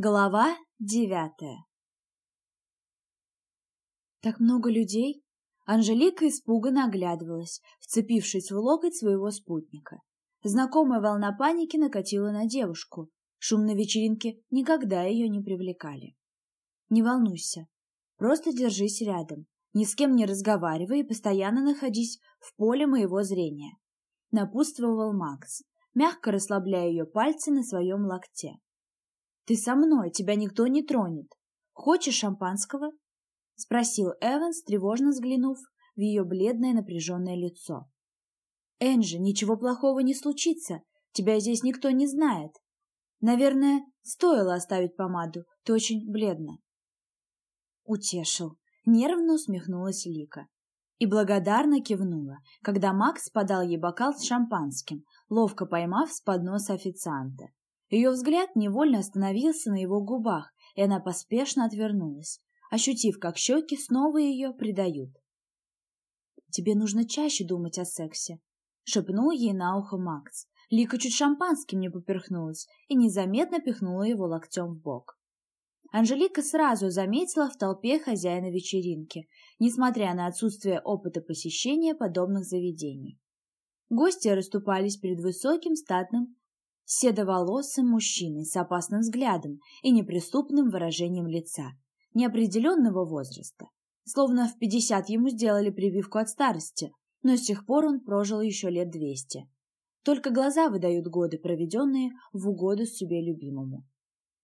Глава девятая Так много людей. Анжелика испуганно оглядывалась, вцепившись в локоть своего спутника. Знакомая волна паники накатила на девушку. Шум на вечеринке никогда ее не привлекали. Не волнуйся, просто держись рядом, ни с кем не разговаривай и постоянно находись в поле моего зрения. Напутствовал Макс, мягко расслабляя ее пальцы на своем локте. Ты со мной, тебя никто не тронет. Хочешь шампанского? Спросил Эванс, тревожно взглянув в ее бледное напряженное лицо. Энджи, ничего плохого не случится, тебя здесь никто не знает. Наверное, стоило оставить помаду, ты очень бледна. Утешил. Нервно усмехнулась Лика. И благодарно кивнула, когда Макс подал ей бокал с шампанским, ловко поймав с подноса официанта. Ее взгляд невольно остановился на его губах, и она поспешно отвернулась, ощутив, как щеки снова ее предают. «Тебе нужно чаще думать о сексе», — шепнул ей на ухо Макс. Лика чуть шампанским не поперхнулась и незаметно пихнула его локтем в бок. Анжелика сразу заметила в толпе хозяина вечеринки, несмотря на отсутствие опыта посещения подобных заведений. Гости расступались перед высоким статным седоволосым мужчиной с опасным взглядом и неприступным выражением лица, неопределенного возраста. Словно в пятьдесят ему сделали прививку от старости, но с тех пор он прожил еще лет двести. Только глаза выдают годы, проведенные в угоду себе любимому.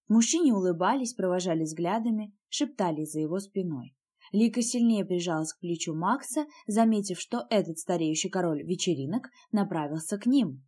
Мужчине улыбались, провожали взглядами, шептали за его спиной. Лика сильнее прижалась к плечу Макса, заметив, что этот стареющий король вечеринок направился к ним.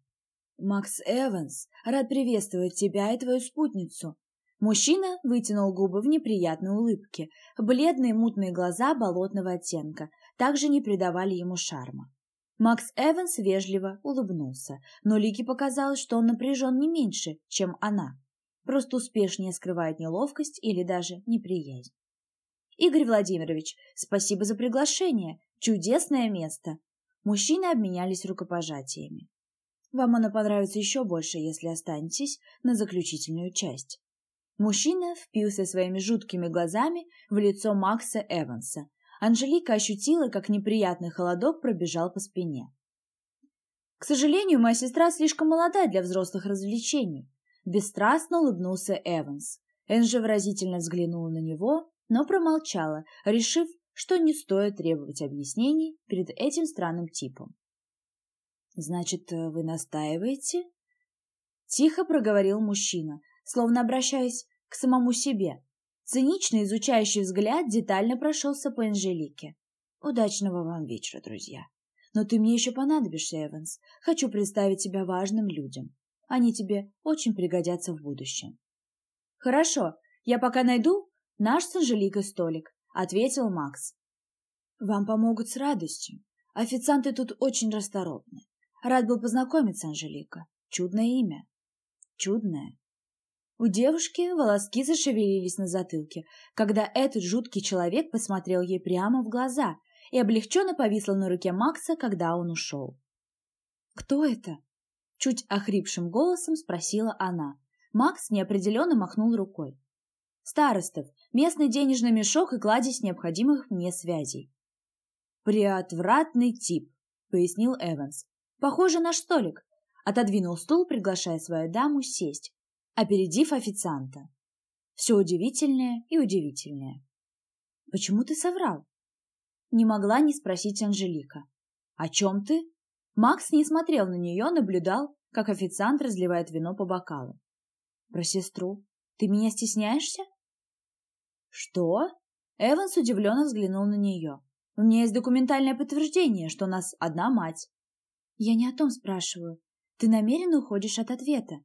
«Макс Эванс, рад приветствовать тебя и твою спутницу». Мужчина вытянул губы в неприятной улыбке. Бледные мутные глаза болотного оттенка также не придавали ему шарма. Макс Эванс вежливо улыбнулся, но Лике показалось, что он напряжен не меньше, чем она. Просто успешнее скрывает неловкость или даже неприязнь. «Игорь Владимирович, спасибо за приглашение. Чудесное место!» Мужчины обменялись рукопожатиями. Вам оно понравится еще больше, если останетесь на заключительную часть. Мужчина впился своими жуткими глазами в лицо Макса Эванса. Анжелика ощутила, как неприятный холодок пробежал по спине. «К сожалению, моя сестра слишком молода для взрослых развлечений», – бесстрастно улыбнулся Эванс. Энжи выразительно взглянула на него, но промолчала, решив, что не стоит требовать объяснений перед этим странным типом. «Значит, э, вы настаиваете?» Тихо проговорил мужчина, словно обращаясь к самому себе. Циничный изучающий взгляд детально прошелся по Анжелике. «Удачного вам вечера, друзья. Но ты мне еще понадобишься, Эванс. Хочу представить тебя важным людям. Они тебе очень пригодятся в будущем». «Хорошо, я пока найду наш с Анжеликой столик», — ответил Макс. «Вам помогут с радостью. Официанты тут очень расторопны. Рад был познакомиться, Анжелика. Чудное имя. Чудное. У девушки волоски зашевелились на затылке, когда этот жуткий человек посмотрел ей прямо в глаза и облегченно повисла на руке Макса, когда он ушел. «Кто это?» — чуть охрипшим голосом спросила она. Макс неопределенно махнул рукой. «Старостов, местный денежный мешок и кладезь необходимых мне связей». «Приотвратный тип», — пояснил Эванс. Похоже на столик. Отодвинул стул, приглашая свою даму сесть, опередив официанта. Все удивительное и удивительное. Почему ты соврал? Не могла не спросить Анжелика. О чем ты? Макс не смотрел на нее, наблюдал, как официант разливает вино по бокалу. Про сестру. Ты меня стесняешься? Что? Эванс удивленно взглянул на нее. У меня есть документальное подтверждение, что у нас одна мать. Я не о том спрашиваю. Ты намеренно уходишь от ответа.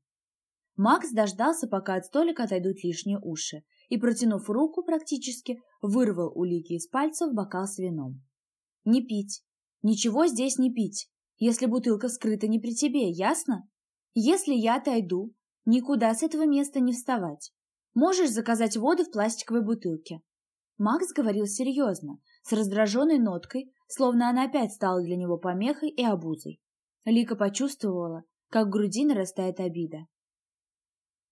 Макс дождался, пока от столика отойдут лишние уши, и, протянув руку, практически вырвал у Лики из пальцев бокал с вином. «Не пить. Ничего здесь не пить, если бутылка скрыта не при тебе, ясно? Если я отойду, никуда с этого места не вставать. Можешь заказать воду в пластиковой бутылке». Макс говорил серьезно, с раздраженной ноткой, словно она опять стала для него помехой и обузой. Лика почувствовала, как в груди нарастает обида.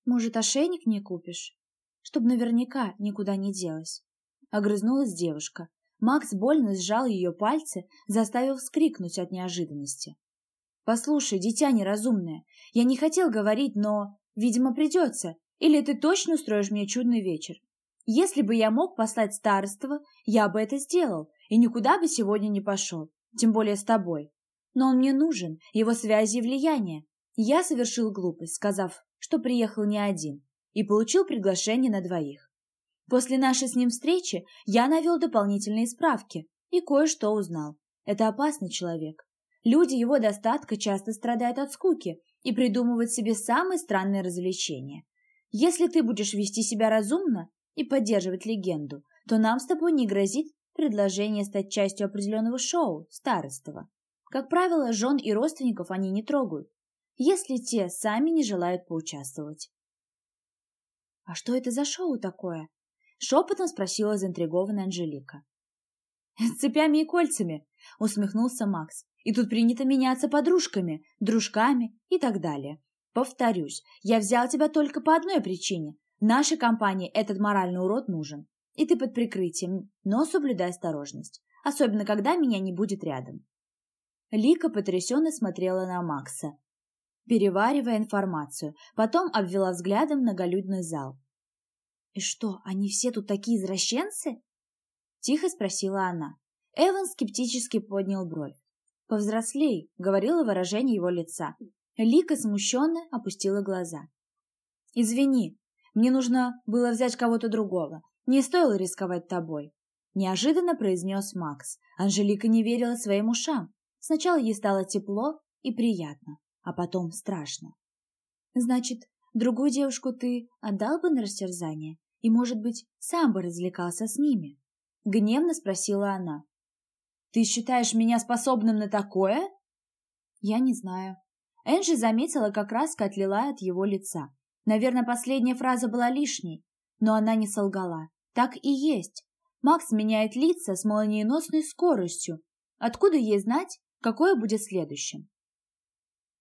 «Может, ошейник не купишь?» чтобы наверняка никуда не делась. Огрызнулась девушка. Макс больно сжал ее пальцы, заставив вскрикнуть от неожиданности. «Послушай, дитя неразумное, я не хотел говорить, но, видимо, придется. Или ты точно устроишь мне чудный вечер? Если бы я мог послать староство, я бы это сделал и никуда бы сегодня не пошел, тем более с тобой. Но он мне нужен, его связи и влияние. Я совершил глупость, сказав, что приехал не один, и получил приглашение на двоих. После нашей с ним встречи я навел дополнительные справки и кое-что узнал. Это опасный человек. Люди его достатка часто страдают от скуки и придумывают себе самые странные развлечения. Если ты будешь вести себя разумно и поддерживать легенду, то нам с тобой не грозит предложение стать частью определенного шоу, старостого. Как правило, жен и родственников они не трогают, если те сами не желают поучаствовать. «А что это за шоу такое?» — шепотом спросила заинтригованная Анжелика. «С цепями и кольцами», — усмехнулся Макс. «И тут принято меняться подружками, дружками и так далее. Повторюсь, я взял тебя только по одной причине. Нашей компании этот моральный урод нужен. И ты под прикрытием, но соблюдай осторожность, особенно когда меня не будет рядом. Лика потрясенно смотрела на Макса, переваривая информацию, потом обвела взглядом многолюдный зал. «И что, они все тут такие извращенцы?» Тихо спросила она. Эван скептически поднял бровь. «Повзрослей», — говорило выражение его лица. Лика смущенно опустила глаза. «Извини, мне нужно было взять кого-то другого. Не стоило рисковать тобой», — неожиданно произнес Макс. Анжелика не верила своим ушам. Сначала ей стало тепло и приятно, а потом страшно. «Значит, другую девушку ты отдал бы на растерзание и, может быть, сам бы развлекался с ними?» Гневно спросила она. «Ты считаешь меня способным на такое?» «Я не знаю». Энджи заметила, как краска отлила от его лица. Наверное, последняя фраза была лишней, но она не солгала. Так и есть. Макс меняет лица с молниеносной скоростью. Откуда ей знать, какое будет следующим?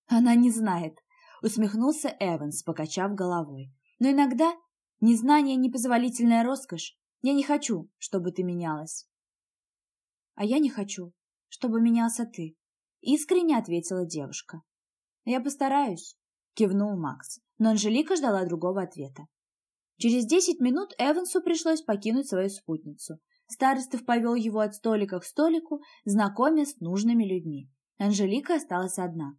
Она не знает, усмехнулся Эванс, покачав головой. Но иногда незнание — непозволительная роскошь. Я не хочу, чтобы ты менялась. А я не хочу, чтобы менялся ты, искренне ответила девушка. Я постараюсь, кивнул Макс, но Анжелика ждала другого ответа. Через десять минут Эвансу пришлось покинуть свою спутницу. Старостов повел его от столика к столику, знакомя с нужными людьми. Анжелика осталась одна.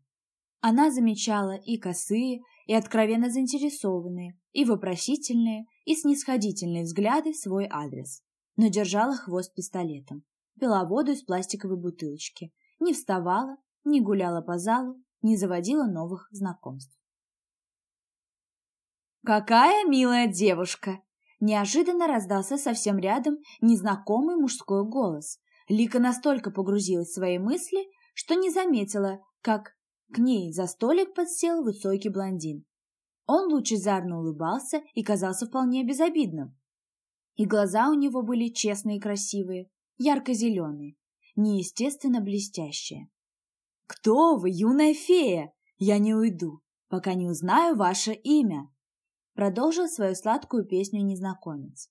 Она замечала и косые, и откровенно заинтересованные, и вопросительные, и снисходительные взгляды в свой адрес, но держала хвост пистолетом, пила воду из пластиковой бутылочки, не вставала, не гуляла по залу, не заводила новых знакомств. «Какая милая девушка!» Неожиданно раздался совсем рядом незнакомый мужской голос. Лика настолько погрузилась в свои мысли, что не заметила, как к ней за столик подсел высокий блондин. Он лучезарно улыбался и казался вполне безобидным. И глаза у него были честные и красивые, ярко-зеленые, неестественно блестящие. «Кто вы, юная фея? Я не уйду, пока не узнаю ваше имя!» Продолжил свою сладкую песню незнакомец.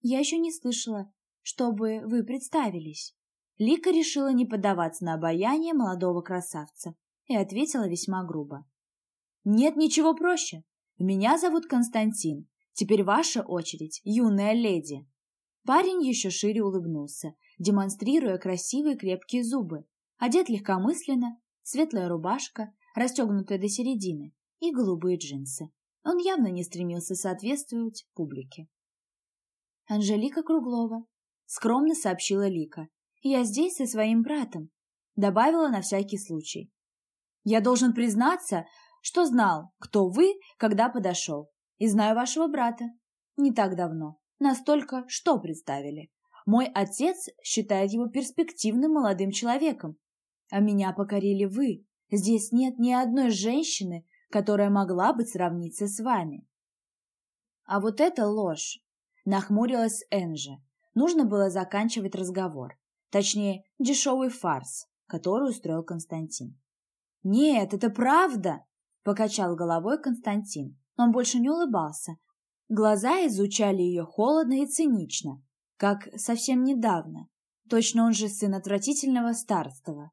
«Я еще не слышала, чтобы вы представились». Лика решила не поддаваться на обаяние молодого красавца и ответила весьма грубо. «Нет ничего проще. Меня зовут Константин. Теперь ваша очередь, юная леди». Парень еще шире улыбнулся, демонстрируя красивые крепкие зубы. Одет легкомысленно, светлая рубашка, расстегнутая до середины, и голубые джинсы. Он явно не стремился соответствовать публике. «Анжелика Круглова», — скромно сообщила Лика. «Я здесь со своим братом», — добавила на всякий случай. «Я должен признаться, что знал, кто вы, когда подошел, и знаю вашего брата. Не так давно. Настолько, что представили. Мой отец считает его перспективным молодым человеком. А меня покорили вы. Здесь нет ни одной женщины, которая могла бы сравниться с вами. А вот это ложь, нахмурилась Энжи. Нужно было заканчивать разговор, точнее, дешевый фарс, который устроил Константин. «Нет, это правда!» – покачал головой Константин. Он больше не улыбался, Глаза изучали ее холодно и цинично, как совсем недавно. Точно он же сын отвратительного старства.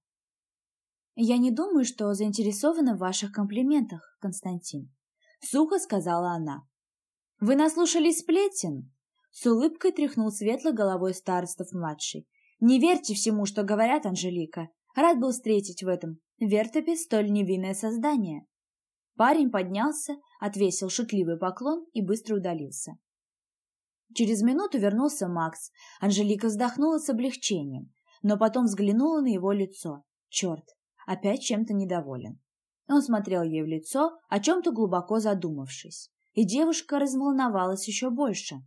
«Я не думаю, что заинтересована в ваших комплиментах, Константин», — сухо сказала она. «Вы наслушались сплетен?» С улыбкой тряхнул светлой головой старостов-младший. «Не верьте всему, что говорят, Анжелика. Рад был встретить в этом вертопе столь невинное создание». Парень поднялся, отвесил шутливый поклон и быстро удалился. Через минуту вернулся Макс. Анжелика вздохнула с облегчением, но потом взглянула на его лицо. Черт, опять чем-то недоволен. Он смотрел ей в лицо, о чем-то глубоко задумавшись, и девушка разволновалась еще больше.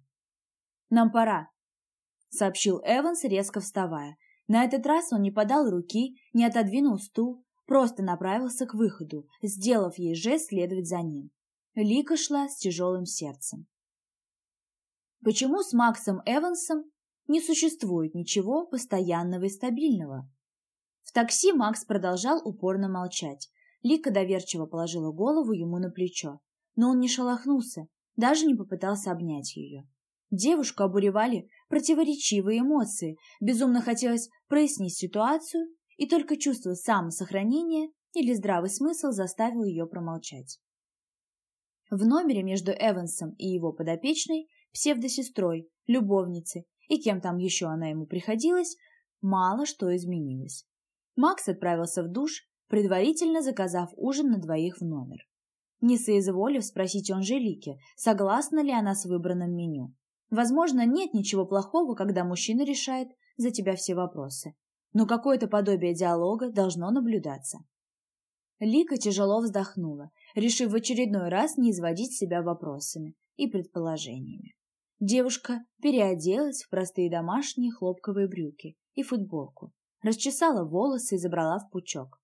«Нам пора», — сообщил Эванс, резко вставая. На этот раз он не подал руки, не отодвинул стул, просто направился к выходу, сделав ей жест следовать за ним. Лика шла с тяжелым сердцем. Почему с Максом Эвансом не существует ничего постоянного и стабильного? В такси Макс продолжал упорно молчать. Лика доверчиво положила голову ему на плечо, но он не шелохнулся, даже не попытался обнять ее. Девушку обуревали противоречивые эмоции, безумно хотелось прояснить ситуацию, и только чувство самосохранения или здравый смысл заставил ее промолчать. В номере между Эвансом и его подопечной, псевдосестрой, любовницей и кем там еще она ему приходилась, мало что изменилось. Макс отправился в душ, предварительно заказав ужин на двоих в номер. Не соизволив спросить у Анжелики, согласна ли она с выбранным меню. Возможно, нет ничего плохого, когда мужчина решает за тебя все вопросы. Но какое-то подобие диалога должно наблюдаться. Лика тяжело вздохнула, решив в очередной раз не изводить себя вопросами и предположениями. Девушка переоделась в простые домашние хлопковые брюки и футболку, расчесала волосы и забрала в пучок.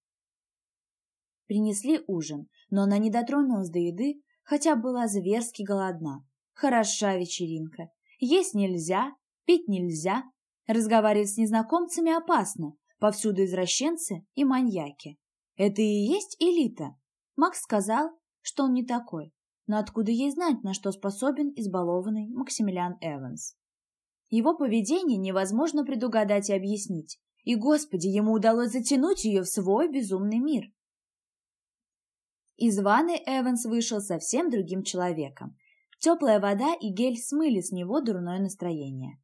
Принесли ужин, но она не дотронулась до еды, хотя была зверски голодна. Хороша вечеринка. Есть нельзя, пить нельзя, разговаривать с незнакомцами опасно, повсюду извращенцы и маньяки. Это и есть элита. Макс сказал, что он не такой, но откуда ей знать, на что способен избалованный Максимилиан Эванс? Его поведение невозможно предугадать и объяснить, и, Господи, ему удалось затянуть ее в свой безумный мир. Из ванны Эванс вышел совсем другим человеком. Теплая вода и гель смыли с него дурное настроение.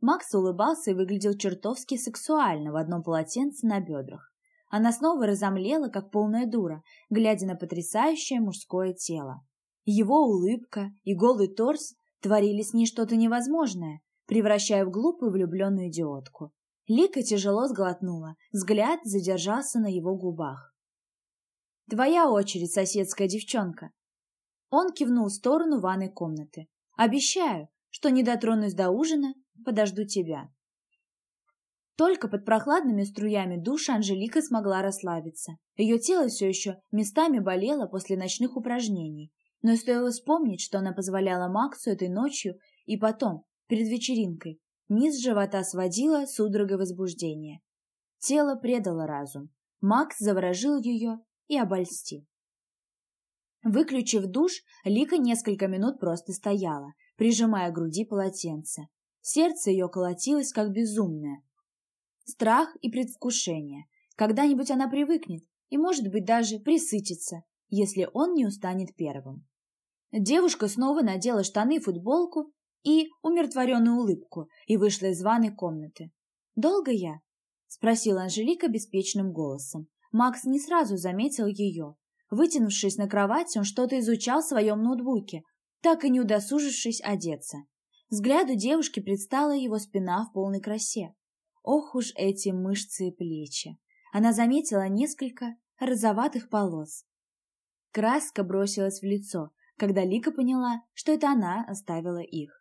Макс улыбался и выглядел чертовски сексуально в одном полотенце на бедрах. Она снова разомлела, как полная дура, глядя на потрясающее мужское тело. Его улыбка и голый торс творили с ней что-то невозможное, превращая в глупую влюбленную идиотку. Лика тяжело сглотнула, взгляд задержался на его губах. «Твоя очередь, соседская девчонка!» Он кивнул в сторону ванной комнаты. «Обещаю, что не дотронусь до ужина, подожду тебя». Только под прохладными струями душа Анжелика смогла расслабиться. Ее тело все еще местами болело после ночных упражнений, но стоило вспомнить, что она позволяла Максу этой ночью и потом, перед вечеринкой, Низ живота сводила судорога возбуждения. Тело предало разум. Макс заворожил ее и обольстил. Выключив душ, Лика несколько минут просто стояла, прижимая к груди полотенце. Сердце ее колотилось, как безумное. Страх и предвкушение. Когда-нибудь она привыкнет и, может быть, даже присытится, если он не устанет первым. Девушка снова надела штаны и футболку и умиротворенную улыбку и вышла из ванной комнаты. «Долго я?» — спросила Анжелика беспечным голосом. Макс не сразу заметил ее. Вытянувшись на кровати, он что-то изучал в своем ноутбуке, так и не удосужившись одеться. Взгляду девушки предстала его спина в полной красе. Ох уж эти мышцы и плечи! Она заметила несколько розоватых полос. Краска бросилась в лицо, когда Лика поняла, что это она оставила их.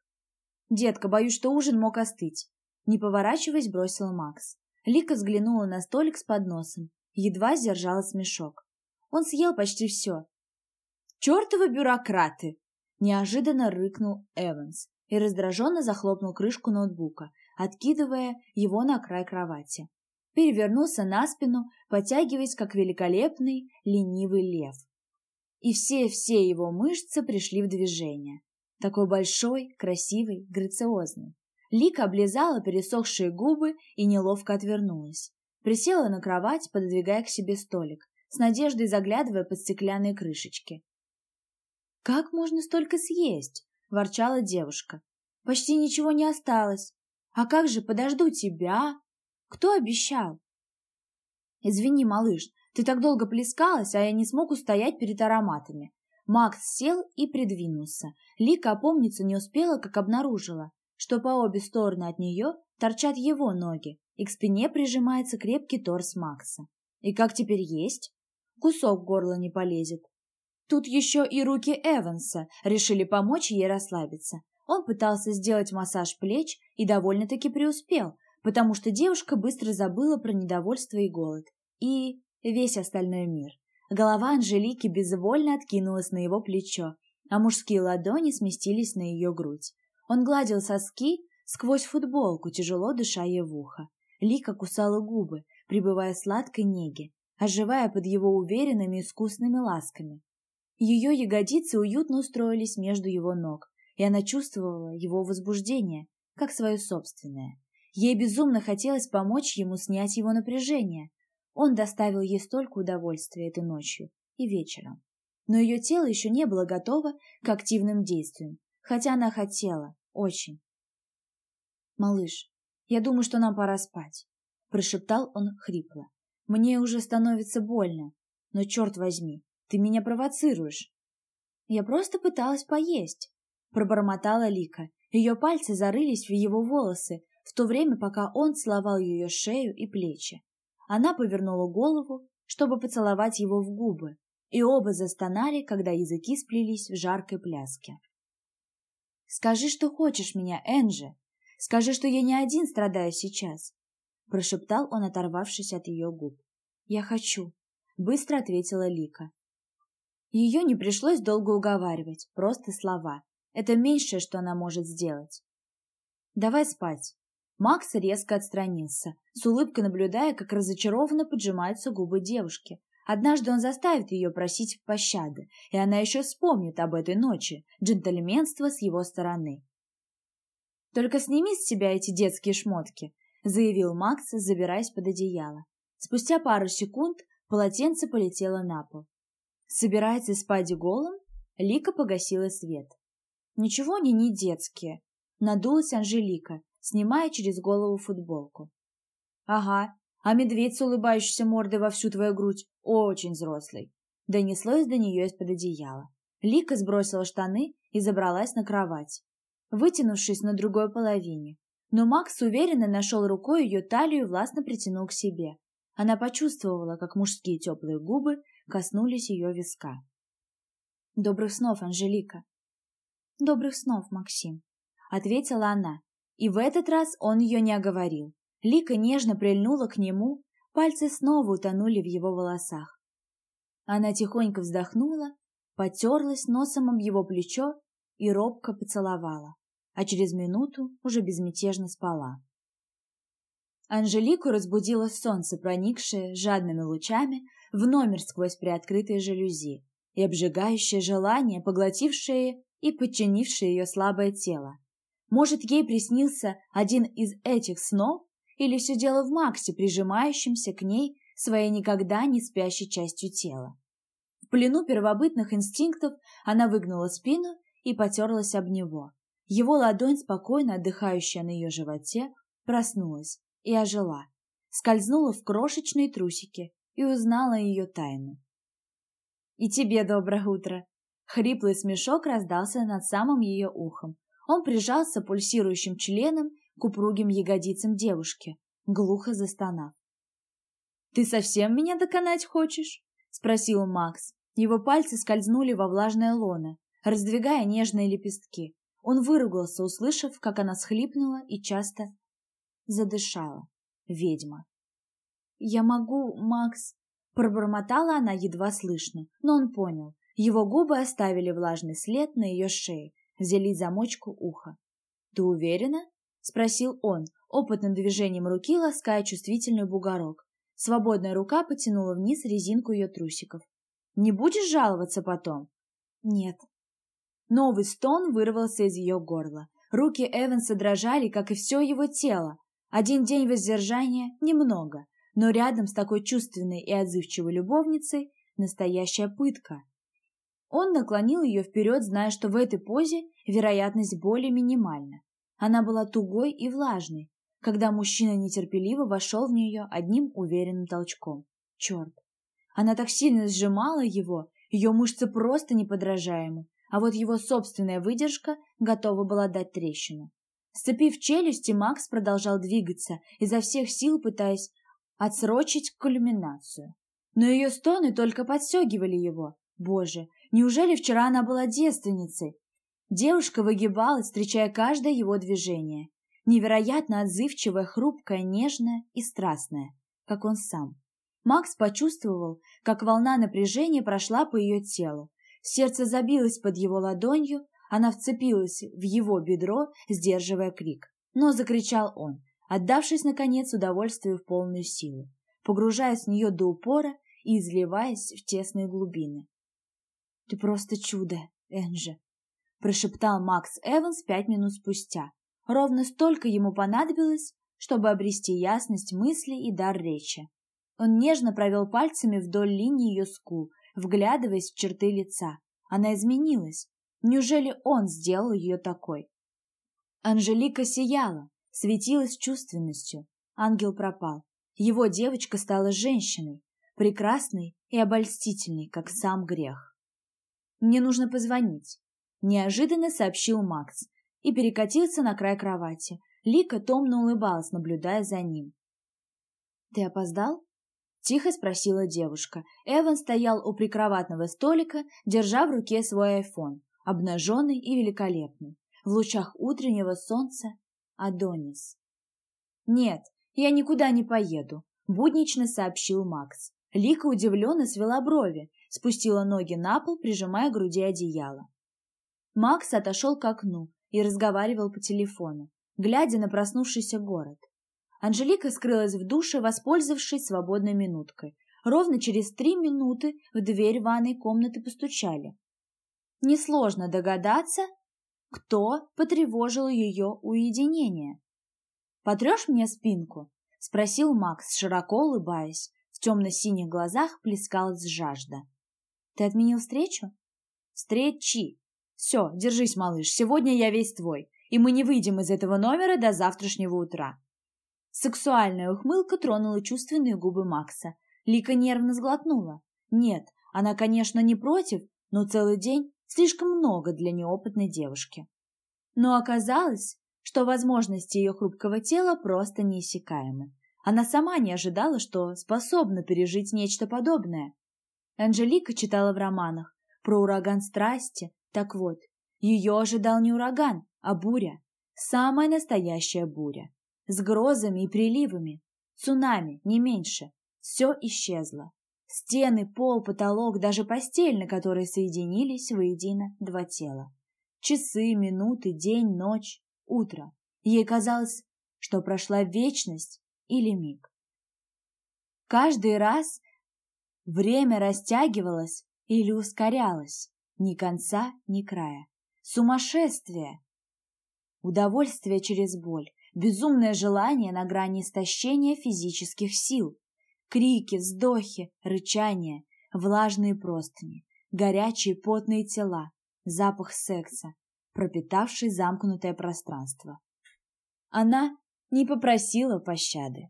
«Детка, боюсь, что ужин мог остыть», — не поворачиваясь, бросил Макс. Лика взглянула на столик с подносом, едва сдержала смешок. Он съел почти все. «Чертовы бюрократы!» — неожиданно рыкнул Эванс и раздраженно захлопнул крышку ноутбука, откидывая его на край кровати. Перевернулся на спину, потягиваясь, как великолепный ленивый лев. И все-все его мышцы пришли в движение. Такой большой, красивый, грациозный. Лика облизала пересохшие губы и неловко отвернулась. Присела на кровать, пододвигая к себе столик, с надеждой заглядывая под стеклянные крышечки. «Как можно столько съесть?» – ворчала девушка. «Почти ничего не осталось. А как же подожду тебя? Кто обещал?» «Извини, малыш, ты так долго плескалась, а я не смог устоять перед ароматами». Макс сел и придвинулся. Лика опомниться не успела, как обнаружила, что по обе стороны от нее торчат его ноги, и к спине прижимается крепкий торс Макса. И как теперь есть? Кусок горла не полезет. Тут еще и руки Эванса решили помочь ей расслабиться. Он пытался сделать массаж плеч и довольно-таки преуспел, потому что девушка быстро забыла про недовольство и голод. И весь остальной мир. Голова Анжелики безвольно откинулась на его плечо, а мужские ладони сместились на ее грудь. Он гладил соски сквозь футболку, тяжело дыша ей в ухо. Лика кусала губы, пребывая в сладкой неге, оживая под его уверенными искусными ласками. Ее ягодицы уютно устроились между его ног, и она чувствовала его возбуждение, как свое собственное. Ей безумно хотелось помочь ему снять его напряжение. Он доставил ей столько удовольствия этой ночью и вечером. Но ее тело еще не было готово к активным действиям, хотя она хотела, очень. «Малыш, я думаю, что нам пора спать», — прошептал он хрипло. «Мне уже становится больно, но, черт возьми, ты меня провоцируешь». «Я просто пыталась поесть», — пробормотала Лика. Ее пальцы зарылись в его волосы, в то время, пока он целовал ее шею и плечи. Она повернула голову, чтобы поцеловать его в губы, и оба застонали, когда языки сплелись в жаркой пляске. «Скажи, что хочешь меня, Энджи. Скажи, что я не один страдаю сейчас», — прошептал он, оторвавшись от ее губ. «Я хочу», — быстро ответила Лика. Ее не пришлось долго уговаривать, просто слова. Это меньшее, что она может сделать. «Давай спать». Макс резко отстранился, с улыбкой наблюдая, как разочарованно поджимаются губы девушки, Однажды он заставит ее просить пощады, и она еще вспомнит об этой ночи, джентльменство с его стороны. «Только сними с себя эти детские шмотки», — заявил Макс, забираясь под одеяло. Спустя пару секунд полотенце полетело на пол. «Собирается спать голым?» Лика погасила свет. «Ничего они не детские», — надулась Анжелика, снимая через голову футболку. «Ага, а медведь с улыбающейся мордой во всю твою грудь очень взрослый. Донеслось до нее из-под одеяла. Лика сбросила штаны и забралась на кровать, вытянувшись на другой половине. Но Макс уверенно нашел рукой ее талию и властно притянул к себе. Она почувствовала, как мужские теплые губы коснулись ее виска. «Добрых снов, Анжелика!» «Добрых снов, Максим!» — ответила она. И в этот раз он ее не оговорил. Лика нежно прильнула к нему, пальцы снова утонули в его волосах. Она тихонько вздохнула, потерлась носом об его плечо и робко поцеловала, а через минуту уже безмятежно спала. Анжелику разбудило солнце, проникшее жадными лучами в номер сквозь приоткрытые жалюзи, и обжигающее желание, поглотившее и подчинившее ее слабое тело. Может, ей приснился один из этих снов, или все дело в Максе, прижимающемся к ней своей никогда не спящей частью тела? В плену первобытных инстинктов она выгнула спину и потерлась об него. Его ладонь, спокойно отдыхающая на ее животе, проснулась и ожила, скользнула в крошечные трусики и узнала ее тайну. «И тебе доброе утро!» Хриплый смешок раздался над самым ее ухом. Он прижался пульсирующим членом к упругим ягодицам девушки, глухо застонав. «Ты совсем меня доконать хочешь?» — спросил Макс. Его пальцы скользнули во влажное лоно, раздвигая нежные лепестки. Он выругался, услышав, как она схлипнула и часто задышала. Ведьма. «Я могу, Макс...» Пробормотала она едва слышно, но он понял. Его губы оставили влажный след на ее шее, взяли замочку уха. «Ты уверена?» — спросил он, опытным движением руки лаская чувствительный бугорок. Свободная рука потянула вниз резинку ее трусиков. «Не будешь жаловаться потом?» «Нет». Новый стон вырвался из ее горла. Руки Эванса дрожали, как и все его тело. Один день воздержания – немного, но рядом с такой чувственной и отзывчивой любовницей – настоящая пытка. Он наклонил ее вперед, зная, что в этой позе вероятность боли минимальна. Она была тугой и влажной, когда мужчина нетерпеливо вошел в нее одним уверенным толчком. Черт! Она так сильно сжимала его, ее мышцы просто неподражаемы, а вот его собственная выдержка готова была дать трещину. Сцепив челюсти, Макс продолжал двигаться, изо всех сил пытаясь отсрочить кульминацию. Но ее стоны только подстегивали его. Боже, неужели вчера она была девственницей? Девушка выгибалась, встречая каждое его движение. Невероятно отзывчивая, хрупкая, нежная и страстная, как он сам. Макс почувствовал, как волна напряжения прошла по ее телу. Сердце забилось под его ладонью, она вцепилась в его бедро, сдерживая крик. Но закричал он, отдавшись, наконец, удовольствию в полную силу, погружаясь в нее до упора и изливаясь в тесные глубины. «Ты просто чудо, Энджи!» – прошептал Макс Эванс пять минут спустя. Ровно столько ему понадобилось, чтобы обрести ясность мысли и дар речи. Он нежно провел пальцами вдоль линии ее скул, вглядываясь в черты лица. Она изменилась. Неужели он сделал ее такой? Анжелика сияла, светилась чувственностью. Ангел пропал. Его девочка стала женщиной, прекрасной и обольстительной, как сам грех. «Мне нужно позвонить», — неожиданно сообщил Макс и перекатился на край кровати. Лика томно улыбалась, наблюдая за ним. «Ты опоздал?» Тихо спросила девушка. Эван стоял у прикроватного столика, держа в руке свой айфон, обнаженный и великолепный. В лучах утреннего солнца Адонис. «Нет, я никуда не поеду», — буднично сообщил Макс. Лика удивленно свела брови, спустила ноги на пол, прижимая к груди одеяло. Макс отошел к окну и разговаривал по телефону, глядя на проснувшийся город. Анжелика скрылась в душе, воспользовавшись свободной минуткой. Ровно через три минуты в дверь ванной комнаты постучали. Несложно догадаться, кто потревожил ее уединение. «Потрешь мне спинку?» — спросил Макс, широко улыбаясь. В темно-синих глазах плескалась жажда. «Ты отменил встречу?» «Встречи! Все, держись, малыш, сегодня я весь твой, и мы не выйдем из этого номера до завтрашнего утра». Сексуальная ухмылка тронула чувственные губы Макса. Лика нервно сглотнула. Нет, она, конечно, не против, но целый день слишком много для неопытной девушки. Но оказалось, что возможности ее хрупкого тела просто неиссякаемы. Она сама не ожидала, что способна пережить нечто подобное. Анжелика читала в романах про ураган страсти. Так вот, ее ожидал не ураган, а буря. Самая настоящая буря с грозами и приливами, цунами, не меньше. Все исчезло. Стены, пол, потолок, даже постель, на которой соединились воедино два тела. Часы, минуты, день, ночь, утро. Ей казалось, что прошла вечность или миг. Каждый раз время растягивалось или ускорялось, ни конца, ни края. Сумасшествие! Удовольствие через боль, безумное желание на грани истощения физических сил. Крики, вздохи, рычания, влажные простыни, горячие потные тела, запах секса, пропитавший замкнутое пространство. Она не попросила пощады.